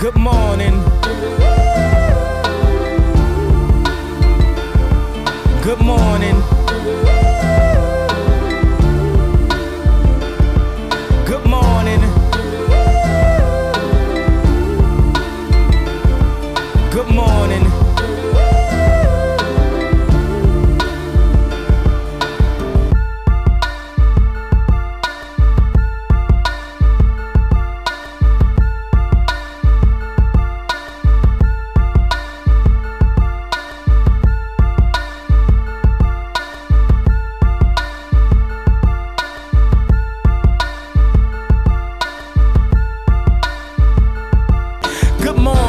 Good morning. Good morning. Good morning. Good morning. Good morning.